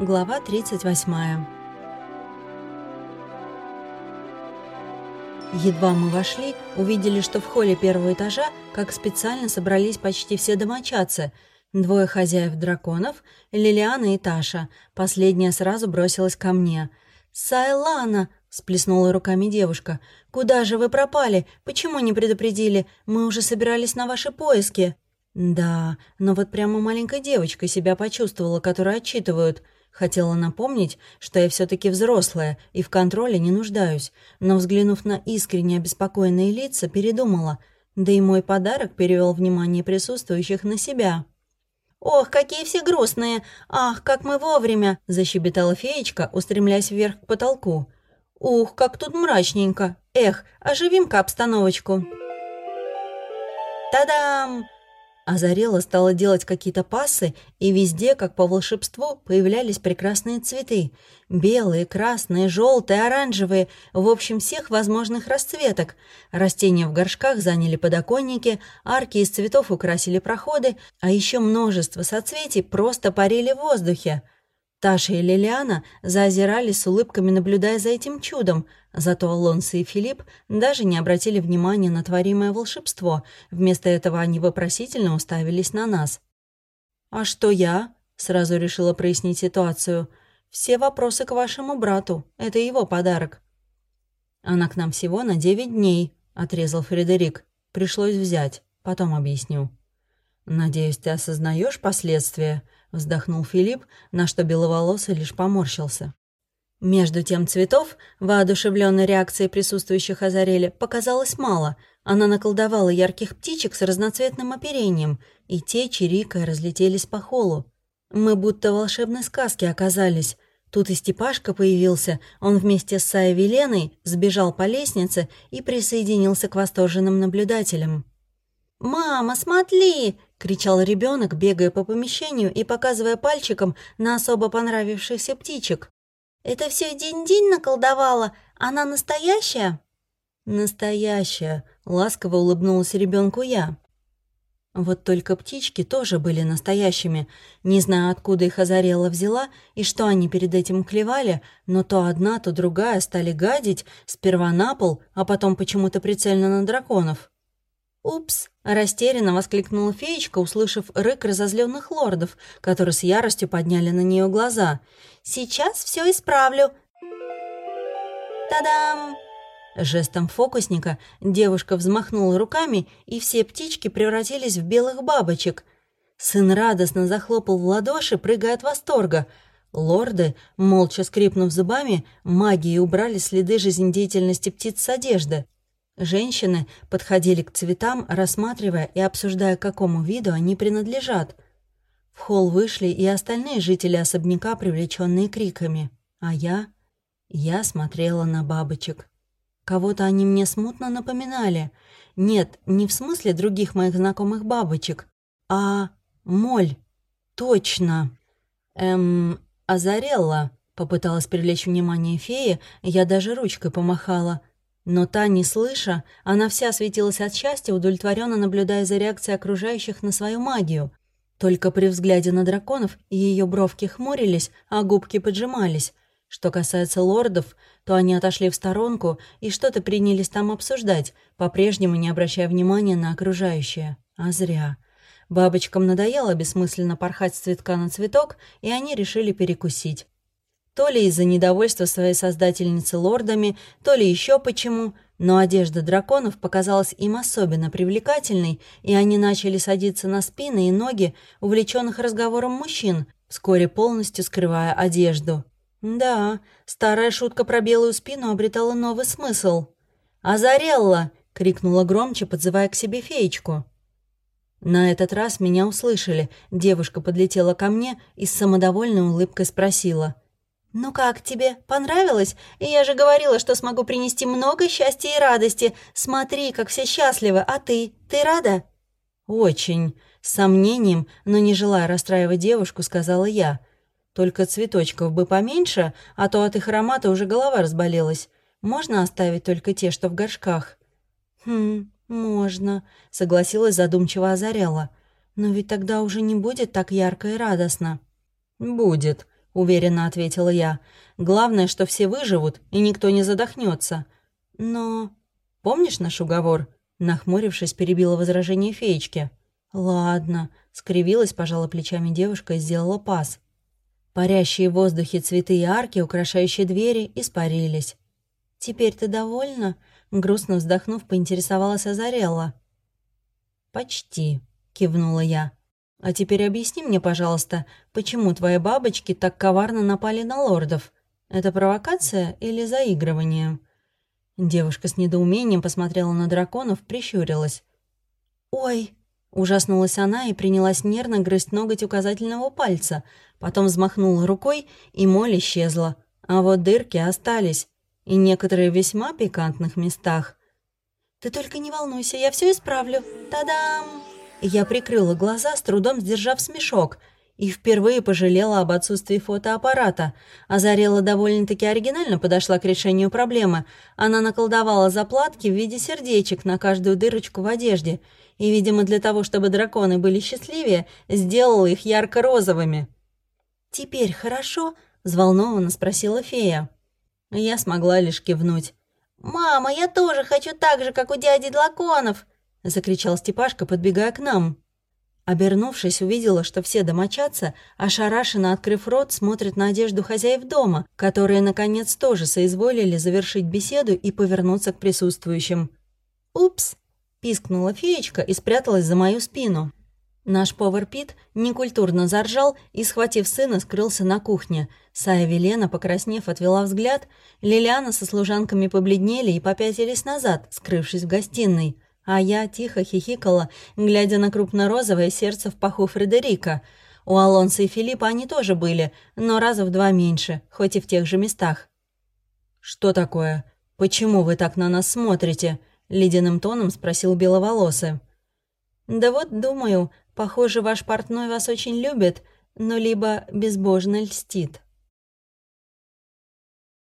Глава 38 Едва мы вошли, увидели, что в холле первого этажа, как специально собрались почти все домочадцы. Двое хозяев драконов, Лилиана и Таша. Последняя сразу бросилась ко мне. «Сайлана!» — сплеснула руками девушка. «Куда же вы пропали? Почему не предупредили? Мы уже собирались на ваши поиски». «Да, но вот прямо маленькой девочкой себя почувствовала, которую отчитывают. Хотела напомнить, что я все таки взрослая и в контроле не нуждаюсь, но, взглянув на искренне обеспокоенные лица, передумала. Да и мой подарок перевел внимание присутствующих на себя». «Ох, какие все грустные! Ах, как мы вовремя!» — защебетала феечка, устремляясь вверх к потолку. «Ух, как тут мрачненько! Эх, оживим-ка обстановочку!» «Та-дам!» Озарела стала делать какие-то пассы, и везде, как по волшебству, появлялись прекрасные цветы. Белые, красные, желтые, оранжевые, в общем, всех возможных расцветок. Растения в горшках заняли подоконники, арки из цветов украсили проходы, а еще множество соцветий просто парили в воздухе. Таша и Лилиана заозирались с улыбками, наблюдая за этим чудом, зато Алонсо и Филипп даже не обратили внимания на творимое волшебство, вместо этого они вопросительно уставились на нас. «А что я?» — сразу решила прояснить ситуацию. «Все вопросы к вашему брату, это его подарок». «Она к нам всего на девять дней», — отрезал Фредерик. «Пришлось взять, потом объясню». «Надеюсь, ты осознаешь последствия?» Вздохнул Филипп, на что беловолосый лишь поморщился. Между тем цветов, воодушевленной реакцией присутствующих Азарели, показалось мало. Она наколдовала ярких птичек с разноцветным оперением, и те, чирикая, разлетелись по холу. Мы будто в волшебной сказке оказались. Тут и Степашка появился, он вместе с Саей Веленой сбежал по лестнице и присоединился к восторженным наблюдателям. «Мама, смотри!» Кричал ребенок, бегая по помещению и показывая пальчиком на особо понравившихся птичек. «Это все день-день наколдовала? Она настоящая?» «Настоящая», — ласково улыбнулась ребенку я. Вот только птички тоже были настоящими. Не знаю, откуда их озарела взяла и что они перед этим клевали, но то одна, то другая стали гадить, сперва на пол, а потом почему-то прицельно на драконов. «Упс!» – растерянно воскликнула феечка, услышав рык разозленных лордов, которые с яростью подняли на нее глаза. «Сейчас все исправлю!» «Та-дам!» Жестом фокусника девушка взмахнула руками, и все птички превратились в белых бабочек. Сын радостно захлопал в ладоши, прыгая от восторга. Лорды, молча скрипнув зубами, магией убрали следы жизнедеятельности птиц с одежды. Женщины подходили к цветам, рассматривая и обсуждая, к какому виду они принадлежат. В холл вышли и остальные жители особняка, привлеченные криками. А я... Я смотрела на бабочек. Кого-то они мне смутно напоминали. Нет, не в смысле других моих знакомых бабочек, а моль. Точно. Эм, Азарелла. Попыталась привлечь внимание феи, я даже ручкой помахала — но та, не слыша, она вся светилась от счастья, удовлетворенно наблюдая за реакцией окружающих на свою магию. Только при взгляде на драконов ее бровки хмурились, а губки поджимались. Что касается лордов, то они отошли в сторонку и что-то принялись там обсуждать, по-прежнему не обращая внимания на окружающее. А зря. Бабочкам надоело бессмысленно порхать с цветка на цветок, и они решили перекусить. То ли из-за недовольства своей создательницы лордами, то ли еще почему, но одежда драконов показалась им особенно привлекательной, и они начали садиться на спины и ноги увлеченных разговором мужчин, вскоре полностью скрывая одежду. Да, старая шутка про белую спину обретала новый смысл. «Азарелла!» — крикнула громче, подзывая к себе феечку. На этот раз меня услышали. Девушка подлетела ко мне и с самодовольной улыбкой спросила. «Ну как тебе? Понравилось? Я же говорила, что смогу принести много счастья и радости. Смотри, как все счастливы. А ты? Ты рада?» «Очень». С сомнением, но не желая расстраивать девушку, сказала я. «Только цветочков бы поменьше, а то от их аромата уже голова разболелась. Можно оставить только те, что в горшках?» «Хм, можно», — согласилась задумчиво озаряла. «Но ведь тогда уже не будет так ярко и радостно». «Будет», — уверенно ответила я. «Главное, что все выживут, и никто не задохнется. Но... Помнишь наш уговор?» Нахмурившись, перебила возражение феечки. «Ладно», — скривилась, пожала плечами девушка и сделала пас. Парящие в воздухе цветы и арки, украшающие двери, испарились. «Теперь ты довольна?» — грустно вздохнув, поинтересовалась Азарелла. «Почти», — кивнула я. «А теперь объясни мне, пожалуйста, почему твои бабочки так коварно напали на лордов? Это провокация или заигрывание?» Девушка с недоумением посмотрела на драконов, прищурилась. «Ой!» — ужаснулась она и принялась нервно грызть ноготь указательного пальца, потом взмахнула рукой, и моль исчезла, а вот дырки остались, и некоторые в весьма пикантных местах. «Ты только не волнуйся, я все исправлю. Та-дам!» Я прикрыла глаза, с трудом сдержав смешок — и впервые пожалела об отсутствии фотоаппарата. Озарела довольно-таки оригинально подошла к решению проблемы. Она наколдовала заплатки в виде сердечек на каждую дырочку в одежде. И, видимо, для того, чтобы драконы были счастливее, сделала их ярко-розовыми. «Теперь хорошо?» — взволнованно спросила фея. Я смогла лишь кивнуть. «Мама, я тоже хочу так же, как у дяди Длаконов!» — закричал Степашка, подбегая к нам. Обернувшись, увидела, что все домочадцы, ошарашенно открыв рот, смотрят на одежду хозяев дома, которые, наконец, тоже соизволили завершить беседу и повернуться к присутствующим. «Упс!» – пискнула феечка и спряталась за мою спину. Наш повар Пит некультурно заржал и, схватив сына, скрылся на кухне. Сая Велена, покраснев, отвела взгляд. Лилиана со служанками побледнели и попятились назад, скрывшись в гостиной – а я тихо хихикала, глядя на крупнорозовое сердце в паху Фредерика. У Алонса и Филиппа они тоже были, но раза в два меньше, хоть и в тех же местах. «Что такое? Почему вы так на нас смотрите?» — ледяным тоном спросил Беловолосый. «Да вот, думаю, похоже, ваш портной вас очень любит, но либо безбожно льстит».